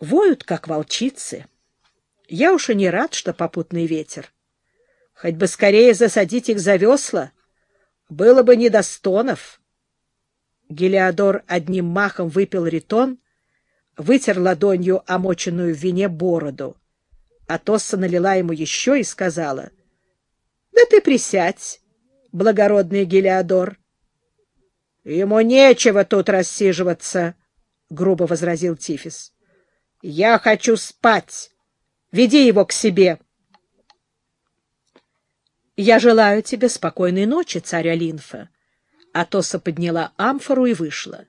Воют, как волчицы. Я уж и не рад, что попутный ветер. Хоть бы скорее засадить их за весла. Было бы не до стонов. Гелиодор одним махом выпил ритон, вытер ладонью омоченную в вине бороду. А Тосса налила ему еще и сказала, — Да ты присядь, благородный Гелиодор. — Ему нечего тут рассиживаться, — грубо возразил Тифис. — Я хочу спать. Веди его к себе. — Я желаю тебе спокойной ночи, царь Алинфа. Атоса подняла амфору и вышла.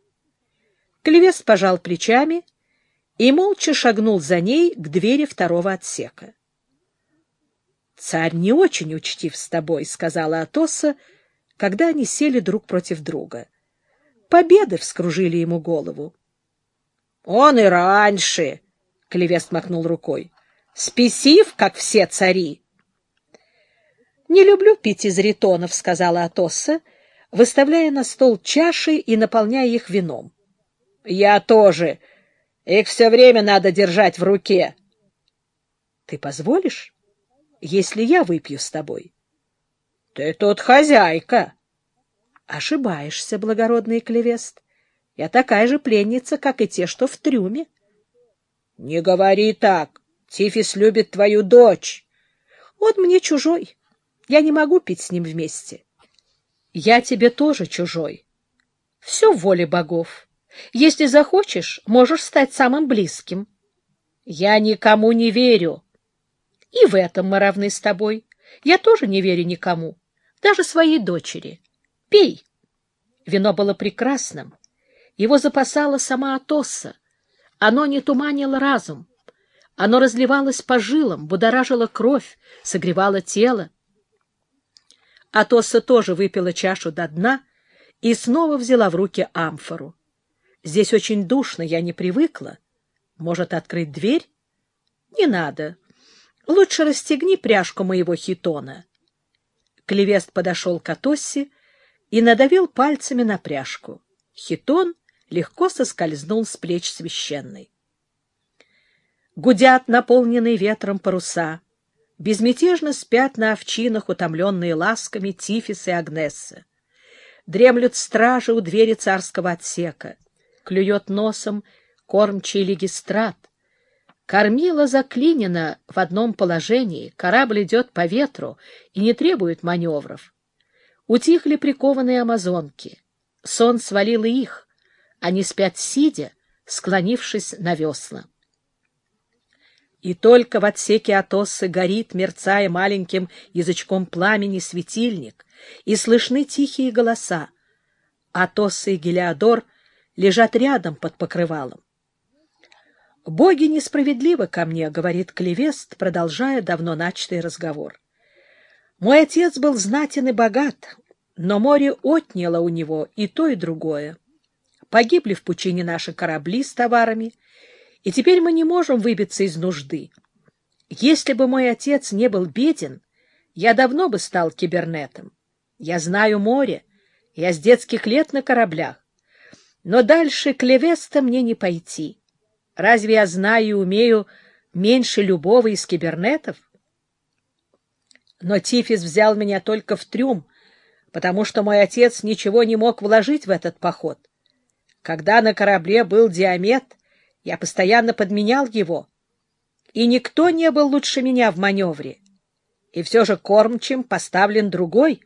Клевес пожал плечами и молча шагнул за ней к двери второго отсека. — Царь не очень учтив с тобой, — сказала Атоса, когда они сели друг против друга. Победы вскружили ему голову. — Он и раньше, — Клевест махнул рукой, — спесив, как все цари. — Не люблю пить из ритонов, — сказала Атоса, выставляя на стол чаши и наполняя их вином. — Я тоже, — их все время надо держать в руке. — Ты позволишь, если я выпью с тобой? — Ты тут хозяйка. — Ошибаешься, благородный Клевест. Я такая же пленница, как и те, что в трюме. — Не говори так. Тифис любит твою дочь. Он мне чужой. Я не могу пить с ним вместе. Я тебе тоже чужой. Все в воле богов. Если захочешь, можешь стать самым близким. Я никому не верю. И в этом мы равны с тобой. Я тоже не верю никому, даже своей дочери. Пей. Вино было прекрасным. Его запасала сама Атосса. Оно не туманило разум. Оно разливалось по жилам, будоражило кровь, согревало тело. Атосса тоже выпила чашу до дна и снова взяла в руки амфору. Здесь очень душно, я не привыкла. Может, открыть дверь? Не надо. Лучше расстегни пряжку моего хитона. Клевест подошел к Атоссе и надавил пальцами на пряжку. Хитон легко соскользнул с плеч священной. Гудят наполненные ветром паруса. Безмятежно спят на овчинах, утомленные ласками Тифис и Агнесса. Дремлют стражи у двери царского отсека клюет носом кормчий легистрат. Кормила заклинена в одном положении, корабль идет по ветру и не требует маневров. Утихли прикованные амазонки. Сон свалил их. Они спят сидя, склонившись на весла. И только в отсеке Атоссы горит, мерцая маленьким язычком пламени, светильник, и слышны тихие голоса. Атосса и Гелиодор — лежат рядом под покрывалом. «Боги несправедливы ко мне», — говорит Клевест, продолжая давно начатый разговор. «Мой отец был знатен и богат, но море отняло у него и то, и другое. Погибли в пучине наши корабли с товарами, и теперь мы не можем выбиться из нужды. Если бы мой отец не был беден, я давно бы стал кибернетом. Я знаю море, я с детских лет на кораблях. Но дальше клевеста мне не пойти. Разве я знаю и умею меньше любого из кибернетов? Но Тифис взял меня только в трюм, потому что мой отец ничего не мог вложить в этот поход. Когда на корабле был Диамет, я постоянно подменял его, и никто не был лучше меня в маневре. И все же кормчим поставлен другой.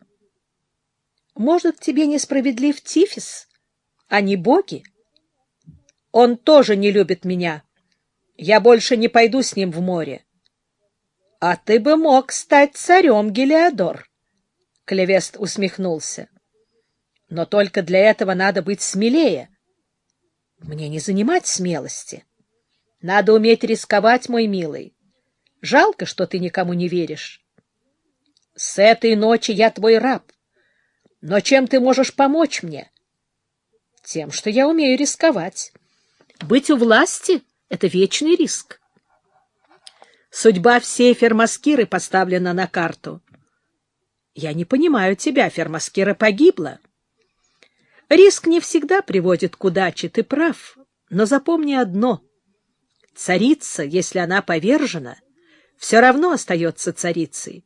Может, тебе несправедлив Тифис? а не боги. Он тоже не любит меня. Я больше не пойду с ним в море. — А ты бы мог стать царем, Гелиодор. Клевест усмехнулся. — Но только для этого надо быть смелее. Мне не занимать смелости. Надо уметь рисковать, мой милый. Жалко, что ты никому не веришь. С этой ночи я твой раб. Но чем ты можешь помочь мне? — тем, что я умею рисковать. Быть у власти — это вечный риск. Судьба всей фермаскиры поставлена на карту. Я не понимаю тебя, фермаскира погибла. Риск не всегда приводит к удаче, ты прав. Но запомни одно. Царица, если она повержена, все равно остается царицей.